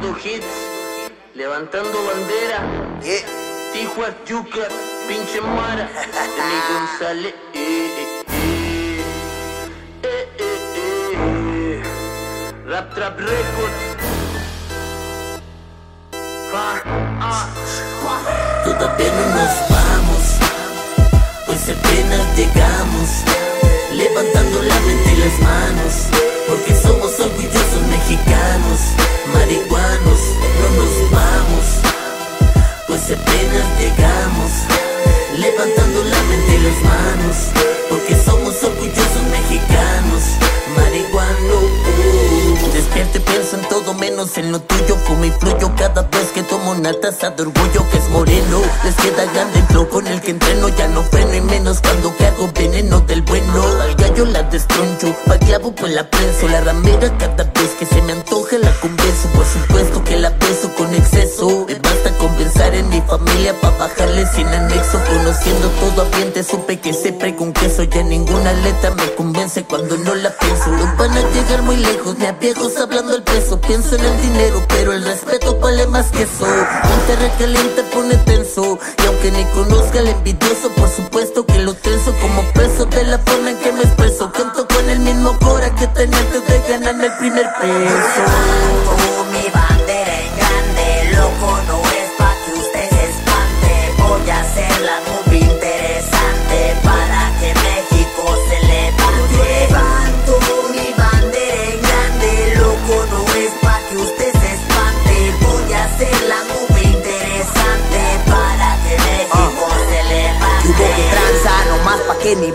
Sacando hits, levantando bandera. Yeah. Tijuas, Yuca, pinche Mara. Emi González. Eh, eh, eh. Eh, eh, eh. Rap Trap Records. Ah, ah. Todavía no nos vamos, pues apenas llegamos, levantando la mente y las manos, porque somos en lo tuyo Fumo y fluyo cada vez que tomo una taza de orgullo que es moreno. Les queda grande el flow con el que entreno Ya no freno y menos cuando cargo veneno del bueno. Al gallo la destroncho, pa' clavo pues la prenso La ramera cada vez que se me antoja la convenzo Por supuesto que la beso familia pa' bajarle sin anexo Conociendo todo ambiente supe que siempre con queso Ya ninguna letra me convence cuando no la pienso. No van a llegar muy lejos, ni a viejos hablando el peso. Pienso en el dinero, pero el respeto vale más que eso. Un recaliente pone tenso Y aunque ni conozca al envidioso Por supuesto que lo tenso como peso De la forma en que me expreso. Canto con el mismo cora que tenía antes de ganarme el primer peso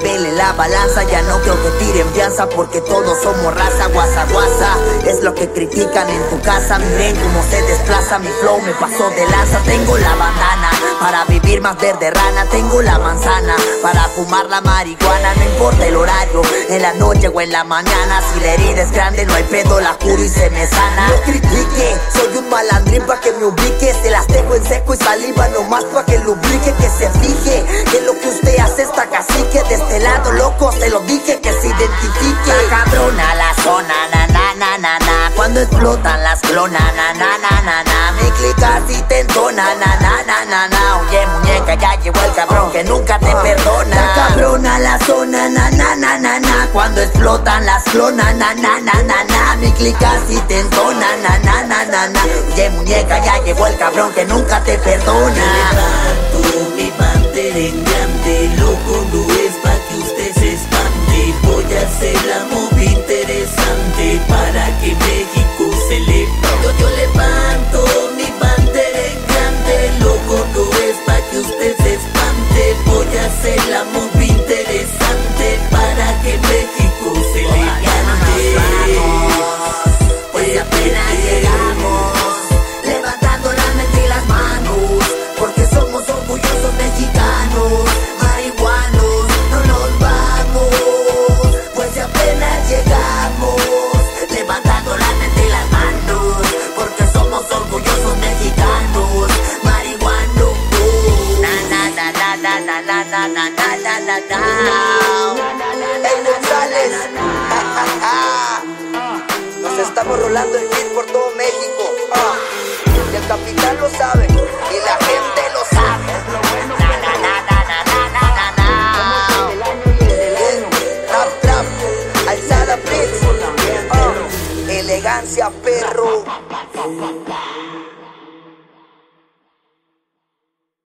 pa' que nivele la balanza Ya no creo que tiren fianza porque todos somos raza Guasa, guasa, es lo que critican en tu casa Miren cómo se desplaza, mi flow me pasó de lanza Tengo la bandana para vivir más verde rana Tengo la manzana para fumar la marihuana No importa el horario, en la noche o en la mañana Si la herida es grande no hay pedo, la curo y se me sana. No critique, soy un malandrín pa' que me ubique Se las dejo en seco y saliva nomás pa' que lubrique Que se fije, que lo que usted hace está De este lado loco se lo dije que se identifique Está cabrona la zona, na na na na na Cuando explotan las clonas, na na na na na Mi clic así te entona, na na na na na Oye muñeca, ya llegó el cabrón que nunca te perdona Está cabrona la zona, na na na na na Cuando explotan las clonas, na na na na na Mi clic así te entona, na na na na na Oye muñeca, ya llegó el cabrón que nunca te perdona Levanto mi grande, loco Let's see. Na na na na na na na na nos estamos rolando el beat por todo México. ah. El capitán lo sabe y la gente lo sabe. Na na na na na na na na. Trap, alzada. Ah, elegancia, perro.